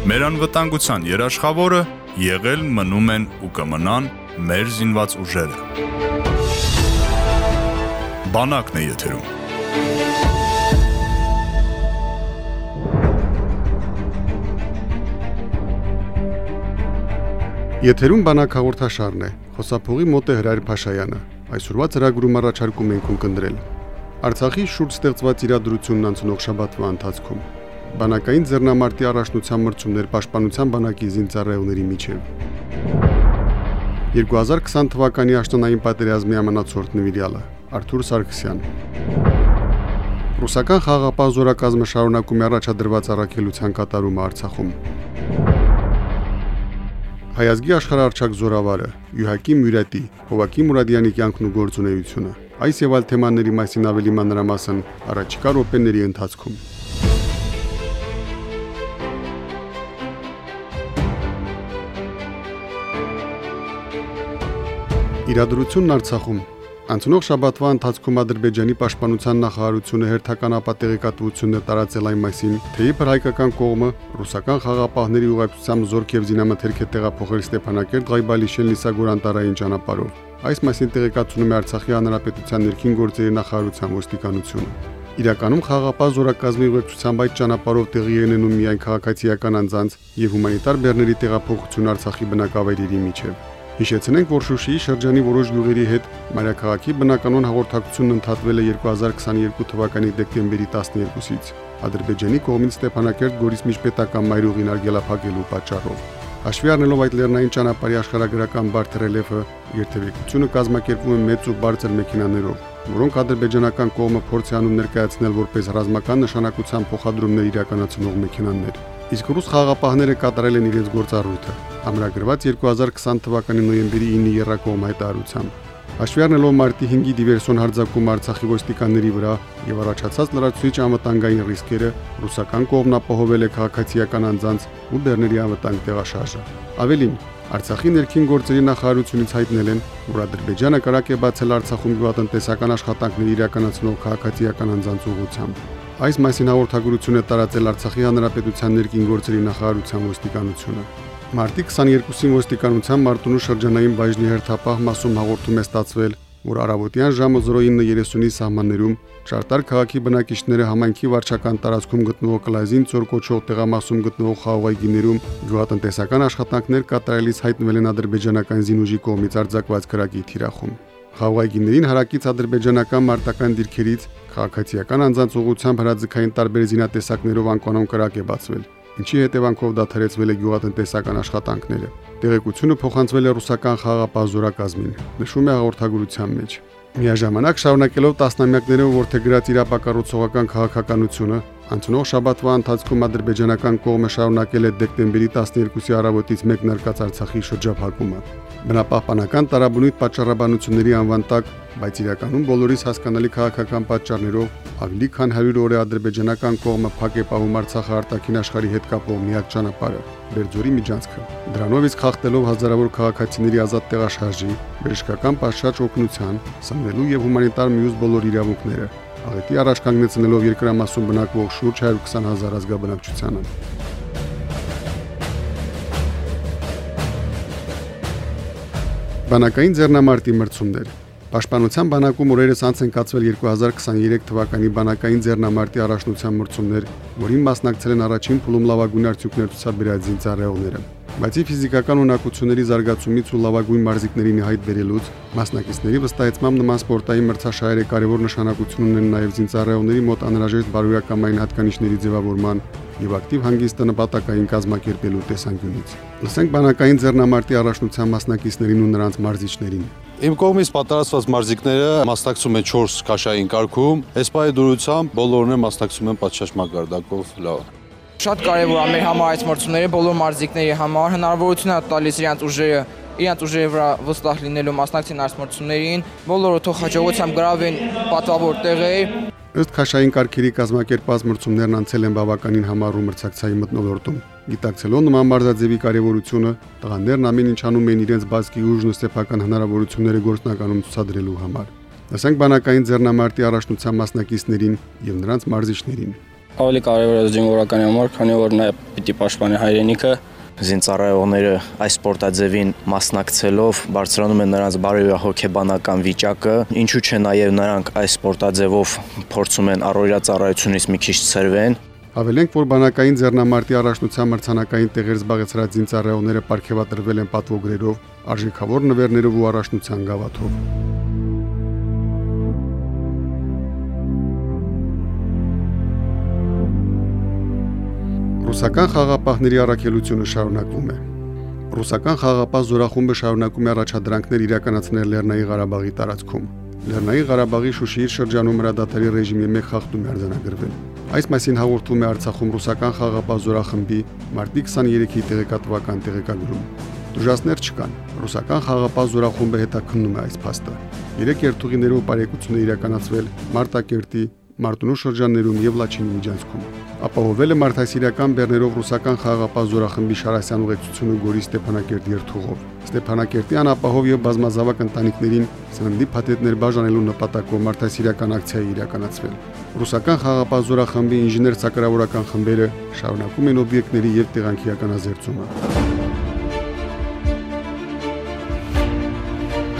Մեր անվտանգության երաշխավորը եղել մնում են ու կմնան մեր զինված ուժերը։ Բանակն է եթերում։ Եթերում բանակ հաղորդաշարն է։ Խոսափողի մոտ է Հրայր Փաշայանը։ Այսօրվա ծրագրում առաջարկում ենք ունկնդրել Արցախի շուրջ ստեղծված իրադրությունն անցնող շաբաթվա ընթացքում բանակային ձեռնամարտի առաջնության մրցումներ պաշտպանության բանակի զինծառայողների միջև 2020 թվականի աշտանային պատերազմի ամենացորդ նվիրյալը Արթուր Սարգսյան Ռուսական խաղապահ զորակազմը շարունակում է առաջադրված առաքելության կատարումը Արցախում Հայազգի աշխարհարչակ զորավարը Յուհակի Մյուրատի Հովակի Մուրադյանի կյանքն ու գործունեությունը այս եւ այլ թեմաների մասին ավելի մանրամասն առաջիկա րոպեների ընթացքում Իրադրությունն Արցախում Անցնող շաբաթվա ընթացքում Ադրբեջանի պաշտպանության նախարարությունը հերթական ապատեղեկատվություն է տարածել այն մասին, թե իբր հայկական կողմը ռուսական խաղապահների ուղեկցությամբ զորք եւ զինամթերք է տեղափոխել Ստեփանակերտ Ղայբալիշեն Լիսագոր-Անտարային ճանապարհով։ Այս մասին տեղեկացնում է Արցախի հանրապետության ներքին գործերի նախարարության ոստիկանությունը։ Իրականում խաղապահ զորակազմի ուղեկցությամբ այդ ճանապարհով տեղի է ունենում միայն քաղաքացիական անձանց եւ հումանիտար բեռների տեղափոխություն Արցախի բնակավայրերի միջև։ Հիշեցնենք, որ Շուշիի շրջանի որոշ գյուղերի հետ Մարիաքաղաքի բնականոն հաղորդակցությունն ընդհատվել է 2022 թվականի դեկտեմբերի 12-ից Ադրբեջանի կողմից Ստեփանակերտ Գորիս միջպետական մայրուղին արգելափակելու պատճառով։ Հաշվի առնելով այդ լեռնային ճանապարհի աշխարհագրական բարդ ռելիեֆը, երթևեկությունը կազմակերպվում է մեծ ու բարձր մեքենաներով, որոնք ադրբեջանական կողմը փորձ է անում ներկայացնել որպես ռազմական նշանակության փոխադրումներ իրականացնող մեքենաներ։ Իսկ ռուս խաղապահները կատարել են իրենց գործառույթը, ամրագրված 2020 թվականի նոյեմբերի 9-ի երրակողմ հայտարարությամբ։ Հաշվի առնելով մարտի 5-ի դիվերսիոն հարձակում Արցախի ոստիկանների վրա եւ առաջացած լրացուցիչ անվտանգային ռիսկերը, ռուսական կողմն ապահովել է քաղաքացիական անձանց ու բեռների անվտանգ տեղաշարժը։ Ավելին, Արցախի ներքին գործերի նախարարությունից հայտնել են, որ Ադրբեջանը կարակ է բացել Արցախում գյուղատնտեսական աշխատանքների իրականացնող քաղաքացիական անձանց ուղղությամբ։ Այս մասին հաղորդագրություն է տարածել Արցախի հանրապետության ներքին գործերի նախարարության ոստիկանությունը։ Մարտի 22-ին ոստիկանության Մարտունու շրջանային բաժնի հերթապահ մասում հաղորդում է ստացվել, որ առավոտյան ժամը 09:30-ի սահմաններում Շարտար քաղաքի բնակիչները համայնքի վարչական տարածքում գտնվող Կլազին ծոր կոչող տեղամասում գտնվող խաղողայգիներում գյուղատնտեսական աշխատանքներ կատարելիս հայտնվել են ադրբեջանական զինուժի կողմից արձակված քրակի թիրախում։ Խաղայգիներին հարակից ադրբեջանական մարտական դիրքերից քաղաքացիական անձանց ուղությամբ հրաձգային տարբեր զինատեսակներով անկանոն կրակ է բացվել, ինչի հետևանքով դադարեցվել է գյուղատնտեսական աշխատանքները։ Տեղեկությունը փոխանցվել է ռուսական խաղապահ զորակազմին, նշվում է հաղորդագրության մեջ։ Միաժամանակ շարունակելով տասնամյակներով որթեգրած իրապակառուցողական քաղաքականությունը, անցնող շաբաթվա ընթացքում ադրբեջանական կողմը շարունակել է դեկտեմբերի 12-ի առավոտից մեկնարկած Արցախի շրջափակումը։ Բնապահպանական տարաբնույթ պատճառաբանությունների անվան տակ, բայց իրականում բոլորիս հասկանալի քաղաքական պատճառներով ավելի քան 100 օր է ադրբեջանական կողմը փակ է պահում Արցախը արտաքին աշխարհի հետ կապող միակ ճանապարհը՝ Բերձորի միջանցքը։ Դրանով իսկ խախտելով հազարավոր քաղաքացիների ազատ տեղաշարժի, բժշկական պատշաճ օգնության, սնվելու եւ հումանիտար մյուս բոլոր իրավունքները, աղետի առաջ կանգնեցնելով երկրամասում բնակվող շուրջ 120 հազար ազգաբնակչությանը։ Բանակային ձեռնամարտի մրցումներ Պաշտպանության բանակում օրերս անց են կացվել 2023 թվականի բանակային ձեռնամարտի առաջնության մրցումներ, որին մասնակցել են առաջին փուլում լավագույն արդյունքներ ցուցաբերած զինծառայողները։ Բացի ֆիզիկական ունակությունների զարգացումից ու լավագույն մարզիկներին հայտ բերելուց, մասնակիցների վստահեցմամբ նման սպորտային մրցաշարերը կարևոր նշանակություն ունեն նաև զինծառայողների մոտ անհրաժեշտ բարոյական հատկանիշների ձևավորման եւ ակտիվ հանգիստը նպատակային կազմակերպելու տեսանկյունից։ Լսենք բանակային ձեռնամարտի առաջնության մասնակիցներին ու նրանց մարզիչներին։ Իմ կողմից պատրաստված մարզիկները մասնակցում են 4 քաշային կարգում։ Էսպայի դուրությամբ բոլորն են մասնակցում են պատշաճ մակարդակով լավ։ Շատ կարևոր է մեր համար այս մրցումները բոլոր մարզիկների համար հնարավորություն է տալիս իրենց ուժերը իրենց ուժերի վրա վստահ լինելու մասնակցին այս մրցումներին, բոլորը թող հաջողությամբ գրավեն պատվավոր տեղեր, Ըստ քաշային կարգերի կազմակերպած մրցումներն անցել են բավականին համառու մրցակցային մտնոլորտում։ Գիտակցելով նման մարզաձևի կարևորությունը, տղաներն ամեն ինչ անում են իրենց բացքի ուժն ու սեփական հնարավորությունները գործնականում ցուցադրելու համար։ Լսենք բանակային ձեռնամարտի առաջնության մասնակիցներին եւ նրանց մարզիչներին։ Ավելի կարևոր է զինվորականի համար, քանի որ նա պիտի պաշտպանի հայրենիքը, զինծառայողները այս սպորտաձևին մասնակցելով բարձրանում են նրանց բարոյահոգեբանական վիճակը, ինչու՞ չէ նաև նրանք այս սպորտաձևով փորձում են առօրյա ծառայությունից մի քիչ ցրվեն։ Ավելենք, որ բանակային ձեռնամարտի առաջնության մրցանակային տեղեր զբաղեցրած զինծառայողները ապարգևատրվել են պատվոգրերով, արժեքավոր նվերներով ու առաջնության գավաթով։ Ռուսական խաղապահների առաքելությունը շարունակվում է։ Ռուսական խաղապահ զորախումբը շարունակում է առաջադրանքներ իրականացնել Լեռնային Ղարաբաղի տարածքում։ Լեռնային Ղարաբաղի Շուշիի շրջանում հրադադարի ռեժիմի մեկ խախտում է արձանագրվել։ Այս մասին հաղորդում է Արցախում ռուսական խաղապահ զորախմբի մարտի 23-ի տեղեկատվական տեղեկագրում։ Դժվարներ չկան։ Ռուսական խաղապահ զորախումբը հետաքննում է այս փաստը։ Երեք երթուղիներով բարեկեցություն է իրականացվել Մարտակերտի, Մարտունու շրջաններում եւ Լաչինի միջանցքում։ Ապահովել է մարդասիրական բեռներով ռուսական խաղապահ զորախմբի Շարասյան ուղեկցությունը Գորի Ստեփանակերտ երթուղով։ Ստեփանակերտի անապահով եւ բազմազավակ ընտանիքներին սննդի փաթեթներ բաժանելու նպատակով մարդասիրական ակցիա իրականացվել։ Ռուսական խաղապահ զորախմբի ինժեներ սակրավորական խմբերը շարունակում են օբյեկտների եւ տեղանքի ականազերծումը։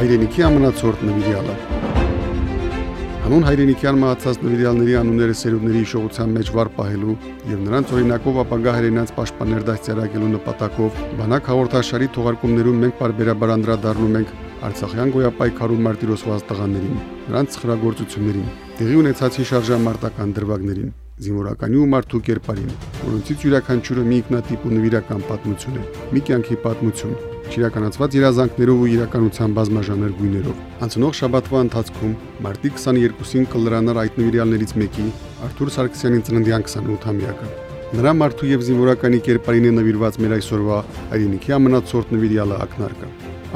Հայրենիքի ամնացորդ նվիրյալը Հանուն հայրենիքյան մահացած նվիրյալների անունները սերունդների հիշողության մեջ վար պահելու եւ նրանց օրինակով ապագա հայրենաց պաշտպաններ դաստիարակելու նպատակով բանակ հաղորդաշարի թողարկումներում մենք բարբերաբար անդրադառնում ենք Արցախյան գոյապայքարում մարտիրոսված տղաներին, նրանց խրագործություններին, տեղի ունեցած հիշարժան դրվագներին, զինվորականի ու մարդու կերպարին, որոնցից յուրաքանչյուրը մի ինքնատիպ ու նվիրական պատմություն է, մի կյանքի պատմություն, չիրականացված երազանքներով ու իրականության բազմաժանր գույներով։ Անցնող շաբաթվա ընթացքում մարտի 22-ին կլրանար այդ նվիրյալներից մեկի Արթուր Սարգսյանի ծննդյան 28-ամյակը։ Նրա մարդու եւ զինվորականի կերպարին է նվիրված մեր այսօրվա հայրենիքի ամենացորդ նվիրյալը ակնարկը։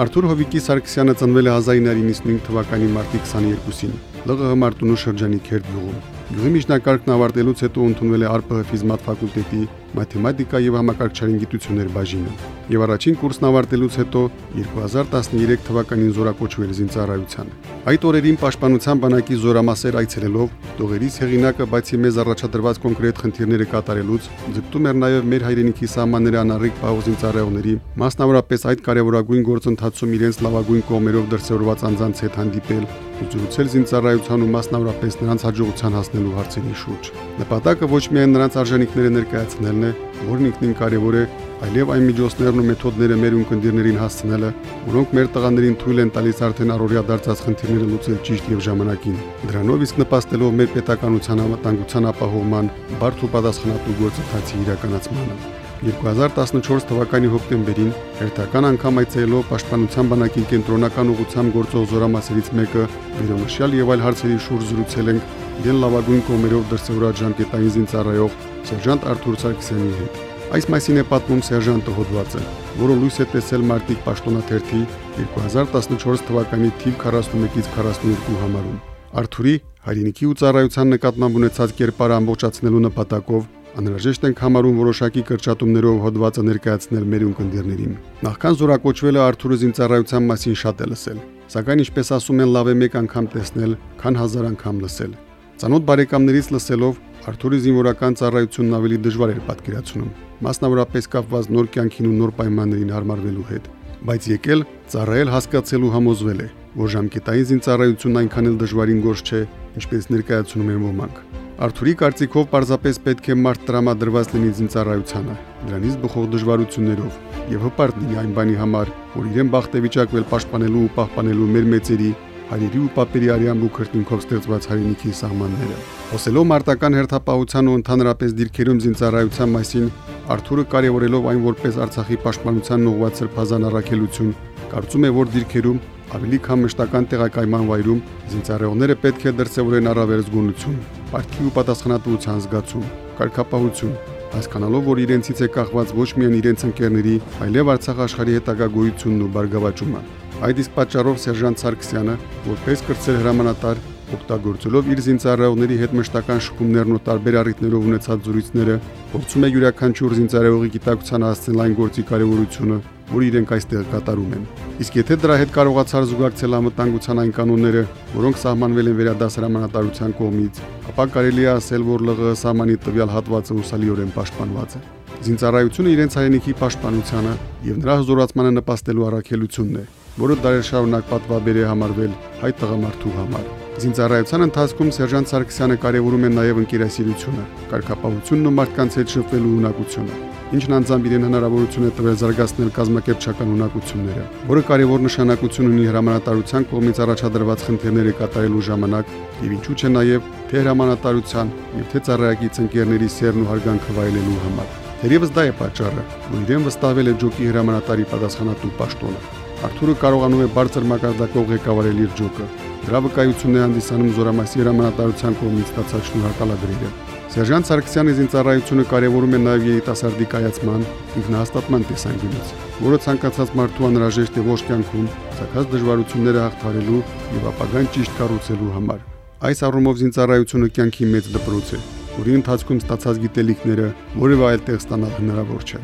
Արթուր Հովիկի Սարգսյանը ծնվել է 1995 թվականի մարտի 22-ին ԼՂՀ Մարտունու շրջանի Քերտ գյուղում։ Գյուղի միջնակարգն ավարտելուց հետո ընդունվել է ԱՌՊՀ ֆիզմատ ֆակուլտետի մաթեմատիկա եւ համակարգչային գիտություններ բաժինը եւ առաջին կուրսն ավարտելուց հետո 2013 թվականին զորակոչվել զինծառայության։ Այդ օրերին պաշտպանության բանակի զորամասեր այցելելով տողերից հեղինակը բացի մեզ առաջադրված կոնկրետ խնդիրները կատարելուց ձգտում էր նաեւ մեր հայրենիքի սահմանները անառիկ պահող զինծառայողների, մասնավորապես այդ կարևորագույն գործընթացում իրենց լավագույն կողմերով դրսևորված անձանց հետ հանդիպել ու զրուցել զինծառայության ու մասնավորապես նրանց հաջողության հասնելու հարցերի շուրջ։ Նպատակը ոչ միայն նրանց արժանինքները ներկայացնելն է, որն ինքնին կարևոր է, այլև այն միջոցներն ու մեթոդները մեր ունկնդիրներին հասցնելը, որոնք մեր տղաներին թույլ են տալիս արդեն առօրյա դարձած խնդիրները լուծել ճիշտ եւ ժամանակին։ Դրանով իսկ նպաստելով մեր պետականության անվտանգության ապահովման բարդ ու պատասխանատու գործընթացի իրականացմանը։ 2014 թվականի հոկտեմբերին հերթական անգամ այցելելով Պաշտպանության բանակի կենտրոնական ուղղությամբ գործող զորամասերից մեկը վերոնշյալ եւ այլ հարցերի շուրջ զրուցել ենք իրեն լավագույն կողմերով դրսևորած ժամկետային զինծառայող սերժանտ Արթուր Սարգսյանի հետ։ Այս մասին է պատմում սերժանտը հոդվածը, որը լույս է տեսել Մարտիկ Պաշտոնաթերթի 2014 թվականի թիվ 41-ից 42 համարում։ Արթուրի հայրենիքի ու ծառայության նկատմամբ ունեցած կերպարը ամբողջացնելու նպատակով անհրաժեշտ ենք համարում որոշակի կրճատումներով հոդվածը ներկայացնել մեր ունկնդիրներին։ Նախքան զորակոչվելը Արթուրը զինծառայության մասին շատ է լսել, սակայն ինչպես ասում են, լավ է մեկ անգամ տեսնել, քան հազար անգամ լսել։ Ծանոթ բարեկամներից լսելով Արթուրի զինվորական ծառայությունն ավելի դժվար էր պատկերացնում, մասնավորապես կապված նոր կյանքին ու նոր պայմաններին հարմարվելու հետ։ Բայց եկել ծառայել հասկացելու համոզվել է, որ ժամկետային զինծառայությունն այնքան էլ դժվարին գործ չէ, ինչպես ներկայացնում են ոմանք։ Արթուրի կարծիքով պարզապես պետք է մարդ տրամադրված լինի զինծառայությանը, դրանից բխող դժվարություններով եւ հպարտ լինի այն բանի համար, որ իրեն բախտ է վիճակվել պաշտպանելու ու պահպանելու մեր մեծերի հայերի ու պապերի արյան ու քրտնինքով ստեղծված հայրենիքի սահմանները։ Խոսելով մարտական հերթապահության ու ընդհանրապես դիրքերում զինծառայության մասին, Արթուրը կարևորելով այն որպես Արցախի պաշտպանության ուղղված սրբազան առաքելություն, կարծում է, որ դիրքերում ավելի քան մշտական տեղակայման վայրում զինծառայողները պետք է դրսևորեն առավել զգոնություն, պարտքի ու պատասխանատվության զգացում, կարգապահություն, հասկանալով, որ իրենցից է կախված ոչ միայն իրենց ընկերների, այլև Արցախ աշխարհի հետագա գոյությունն ու բարգավաճումը։ Այդ իսկ պատճառով սերժանտ Սարգսյանը, որպես կրծել հրամանատար, օգտագործելով իր զինծառայողների հետ մշտական շփումներն ու տարբեր առիթներով ունեցած զրույցները, փորձում է յուրաքանչյուր զինծառայողի գիտակցության հասցնել այն գործի կարևորությունը, որ իրենք այստեղ կատարում են։ Իսկ եթե դրա հետ կարողացար զուգակցել անվտանգության այն կանոնները, որոնք սահմանվել են վերադասարանատարության կողմից, ապա կարելի է ասել, որ ԼՂՀ սահմանի տվյալ հատվածը ուսալիորեն պաշտպանված է։ Զինծառայությունը իրենց հայրենիքի պաշտպանությանը եւ նրա հզորացմանը նպաստելու առաքելությունն է, որը դարեր շարունակ պատվաբեր է համարվել հայ տղամարդու համար։ Զինծառայության ընթացքում սերժանտ Սարգսյանը կարևորում է նաև ընկերասիրությունը, կարգապահությունն ու մարդկանց հետ շփվելու ունակությունը, ինչն անձամբ իրեն հնարավորություն է տվել զարգացնել կազմակերպչական ունակությունները, որը կարևոր նշանակություն ունի հրամանատարության կողմից առաջադրված խնդիրները կատարելու ժամանակ եւ ինչու՞ չէ նաև թե հրամանատարության եւ թե ծառայակից ընկերների սերն ու հարգանքը վայելելու համար։ Թերևս դա է պատճառը, որ իրեն վստահվել է ջոկի հրամանատարի պատասխանատու պաշտոնը։ Արթուրը կարողանում է բարձր մակարդակով ղեկավարել իր ջոկը, Դրա վկայությունն է հանդիսանում Զորամասի հրամանատարության կողմից ստացած շնորհակալագրերը։ Սերժանտ Սարգսյանի զինծառայությունը կարևորում է նաև երիտասարդի կայացման, ինքնահաստատման տեսանկյունից, որը ցանկացած մարդու անհրաժեշտ է ոչ կյանքում, ցակած դժվարությունները հաղթարելու եւ ապագան ճիշտ կառուցելու համար։ Այս առումով զինծառայությունը կյանքի մեծ դպրոց է, որի ընթացքում ստացած գիտելիքները որևէ այլ տեղ ստանալ հնարավոր չէ։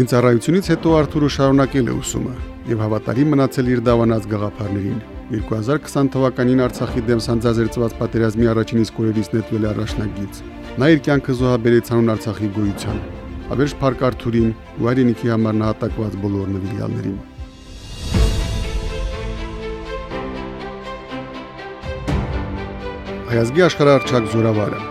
Զինծառայությունից հետո Արթուրը շարունակել է ուսումը եւ հավատարիմ մնացել իր դավանած գաղափարներին 2020 թվականին Արցախի դեմ սանձազերծված պատերազմի առաջին իսկ օրերից նետվել առաջնագից։ Նա իր կյանքը զոհաբերեց հանուն Արցախի գոյության։ Ավերջ Փարք Արթուրին ու հայրենիքի համար նահատակված բոլոր նվիրյալներին։ Հայազգի աշխարհարչակ զորավարը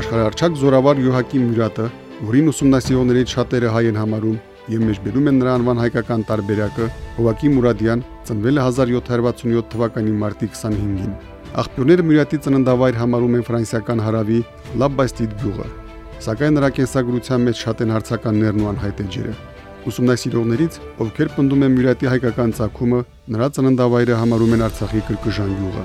Աշխարհարչակ զորավար Յոհակիմ Մյուրատը, որին ուսումնասիրողներից շատերը հայ են համարում, եւ մեջբերում են նրա անվան հայկական տարբերակը. Հովակի Մուրադյան ծնվել է 1767 թվականի մարտի 25-ին։ Աղբյուրները Մուրատի ծննդավայր համարում են ֆրանսիական հարավի Լաբաստիդ գյուղը, սակայն նրա կենսագրության մեջ շատ են հարցականներն ու անհայտ էջերը։ Ուսումնասիրողներից, ովքեր պնդում են Մուրատի հայկական ցակումը, նրա ծննդավայրը համարում են Արցախի Կրկժան գյուղը։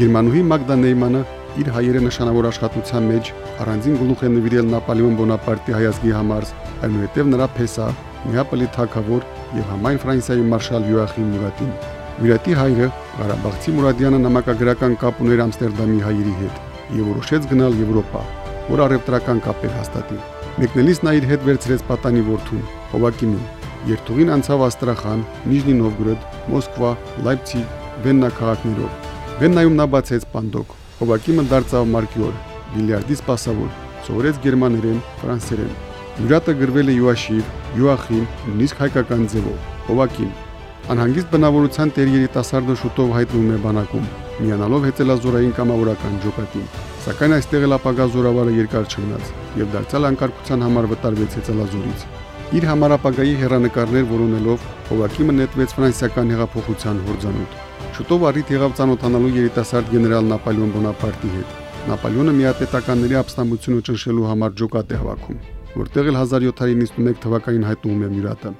Գերմանուհի Մագդա Նեյմանը իր հայերը նշանավոր աշխատության մեջ առանձին գլուխ է նվիրել Նապոլեոն Բոնապարտի հայազգի համար, այնուհետև նրա փեսա Նեապոլի թագավոր եւ համայն Ֆրանսիայի մարշալ Յոախիմ Մուրատին։ Մուրատի հայրը Ղարաբաղցի Մուրադյանը նամակագրական կապ ուներ Ամստերդամի հայերի հետ եւ որոշեց գնալ Եվրոպա, որ առևտրական կապեր հաստատի։ Մեկնելիս նա իր հետ վերցրեց պատանի որդուն Հովակիմին։ Երթուղին անցավ Աստրախան, Նիժնի Նովգորոդ, Մոսկվա, Լայպցիգ, Վեննա քաղաքներով։ Վեննայում նա բացեց Պանդոկ։ Հովակիմը դարձավ մարգիոր, բիլիարդի սպասավոր, սովորեց գերմաներեն, ֆրանսերեն Յուրատը գրվել է Յուաշիվ, Յուախին, նույնիսկ հայկական ձևով։ Հովակին Անհանգիստ բնավորության տեր երիտասարդը շուտով հայտնվում է բանակում, միանալով հեծելազորային կամավորական ջոկատին։ Սակայն այստեղ էլ ապագա զորավարը երկար չմնաց եւ դարձյալ անկարգության համար վտարվեց հեծելազորից։ Իր համար ապագայի հերանեկարներ որոնելով Հովակիմը նետվեց ֆրանսիական հեղափոխության հորձանուտ։ Շուտով առիթ եղավ ցանոթանալու երիտասարդ գեներալ Նապոլեոն Բոնապարտի հետ։ Նապոլեոնը միատետականների ապստամբությունը ճնշելու համար ջոկատ է հավաքում որտեղ էլ 1791 թվականին հայտնվում է Մյուրատը։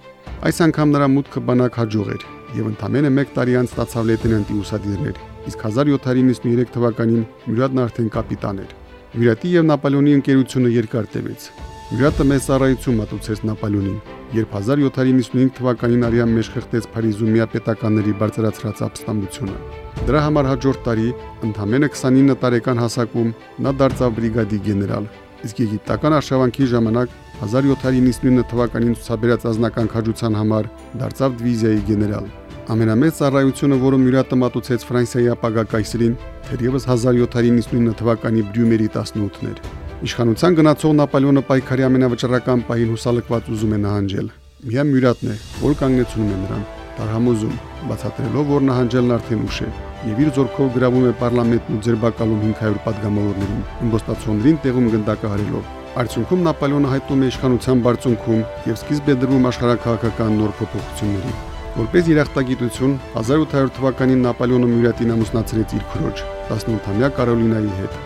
Այս անգամ նրա մուտքը բանակ հաջող էր եւ ընդամենը 1 տարի անց ստացավ լեյտենանտի ուսադիրներ, իսկ 1793 թվականին Մյուրատն արդեն կապիտան էր։ Մյուրատի եւ Նապոլեոնի ընկերությունը երկար տևեց։ Մյուրատը մեծ ծառայություն մատուցեց Նապոլեոնին, երբ 1795 թվականին արյան մեջ խեղդեց Փարիզում միապետականների բարձրացրած ապստամբությունը։ Դրա համար հաջորդ տարի, ընդամենը 29 տարեկան հասակում, նա դարձավ բրիգադի գեներալ իսկ եգիպտական արշավանքի ժամանակ 1799 թվականին ցուցաբերած ազնական քաջության համար դարձավ դիվիզիայի գեներալ։ Ամենամեծ ծառայությունը, որը Մյուրատը մատուցեց Ֆրանսիայի ապագա կայսրին, թերևս 1799 թվականի Բրյումերի 18-ն էր։ Իշխանության գնացող Նապոլեոնը պայքարի ամենավճռական պահին հուսալքված ուզում է նահանջել։ Միայն Մյուրատն է, որ կանգնեցնում է նրան, տարհամոզում, բացատրելով, որ նահանջելն արդեն ուշ է եւ իր ձորքով գրավում է parlamentin ու ձերբակալում 500 падգամավորներին, ըմբոստացոններին տեղում գնդակահարելով։ Արդյունքում Նապոլեոնը հայտնում է իշխանության բարձունքում եւ սկիզբ է դրվում աշխարհակահաղական նոր փոփոխությունների։ Որպես երախտագիտություն 1800 թվականին Նապոլեոնը Մյուրատին ամուսնացրեց իր քրոջ 18-ամյա Կարոլինայի հետ։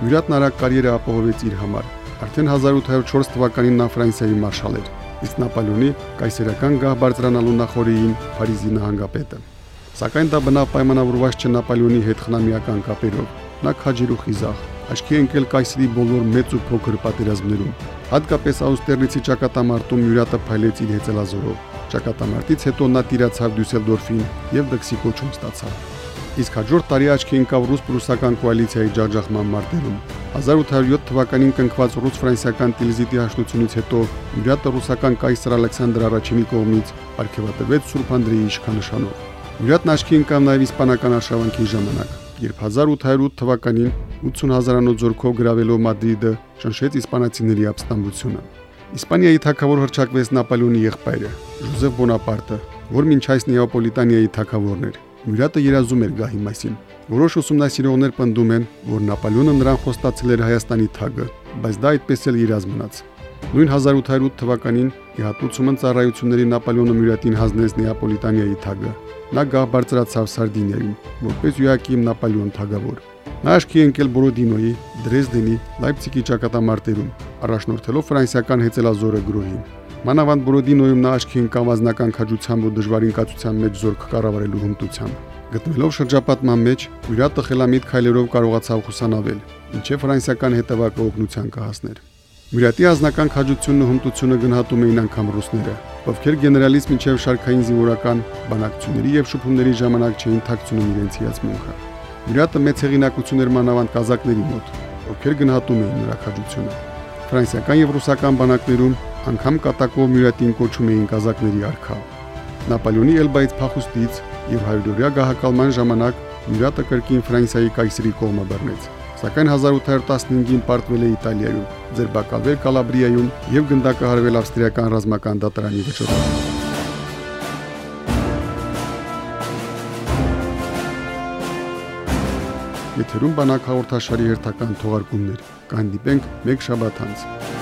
Մյուրատն արագ կարիերա ապահովեց իր համար։ Արդեն 1804 թվականին նա Ֆրանսիայի մարշալ էր, իսկ Նապոլեոնի կայսերական գահ բարձրանալու նախորդին Փարիզի նահանգապետը սակայն դա բնավ պայմանավորված չէ Նապոլեոնի հետ խնամիական կապերով։ Նա քաջիր ու խիզախ, աչքի ընկել կայսրի բոլոր մեծ ու փոքր պատերազմներում։ Հատկապես Աուստերլիցի ճակատամարտում Յուրատը փայլեց իր հեծելազորով։ Ճակատամարտից հետո նա տիրացավ Դյուսելդորֆին եւ Դքսի կոչում ստացավ։ Իսկ հաջորդ տարի աչքի ընկավ ռուս-պրուսական կոալիցիայի ջախջախման մարտերում։ 1807 թվականին կնքված ռուս-ֆրանսիական Տիլզիտի հաշտությունից հետո Մյուրատը ռուսական կայսր Ալեքսանդր առաջինի կողմից արգելվեց Սուրբ Անդրեի իշխանանշանով։ Մյուրատն աչքի ընկավ նաև իսպանական արշավանքի ժամանակ, երբ 1808 թվականին 80 հազարանոց զորքով գրավելով Մադրիդը ճնշեց իսպանացիների ապստամբությունը։ Իսպանիայի թագավոր հրճակվեց Նապոլեոնի եղբայրը Ժոզեֆ Բոնապարտը, որ մինչ այս Նեապոլիտանիայի թագավորն էր։ Մյուրատը երազում էր գահի մասին։ Որոշ ուսումնասիրողներ պնդում են, որ Նապոլեոնը նրան խոստացել էր Հայաստանի թագը, բայց դա այդպես էլ իրազ մնաց։ Նույն 1808 թվականին իհատուցումն ծառայությունների Նապոլեոնը Մյուրատին հանձնեց Նեապոլիտանիայի թագը։ Նա գահ բարձրացավ Սարդինիայում, որպես Յոակիմ Նապոլեոն թագավոր։ Նա աշկի ընկել Բորոդինոյի, Դրեզդենի, Լայպցիգի ճակատամարտերում, առաջնորդելով ֆրանսիական հեծելազորը գրոհին։ Մանավանդ Բորոդինոյում նա աշկի ընկավ անձնական քաջությամբ ու դժվարին կացության մեջ զորք կառավարելու հմտությամբ։ Գտնվելով շրջապատման մեջ, Ուրատը խելամիտ քայլերով կարողացավ խուսանավել, ինչև ֆրանսիական հետևակը օգնության կհասներ։ Մյուրատի ազնական քաջությունն ու հմտությունը գնահատում էին անգամ ռուսները, ովքեր գեներալից մինչև շարքային զինվորական բանակցությունների եւ շփումների ժամանակ չէին ཐակցնում իրենց հիացմունքը։ Մյուրատը մեծ հեղինակություն էր մանավանդ կազակների մոտ, ովքեր գնահատում էին նրա քաջությունը։ Ֆրանսիական եւ ռուսական բանակներում անգամ կատակով Մյուրատին կոչում էին կազակների արքա։ Նապոլեոնի Էլբայից փախուստից եւ հայրդորյա գահակալման ժամանակ Մյուրատը կրկին Ֆրանսիայի կայսրի կողմը բռնեց։ Սակայն 1815-ին պարտվել է Իտալիայում, ձերբակալվել Կալաբրիայում եւ գնդակահարվել ավստրիական ռազմական դատարանի վճռով։ Եթերում բանակ հաղորդաշարի հերթական թողարկումներ։ Կհանդիպենք մեկ շաբաթ անց։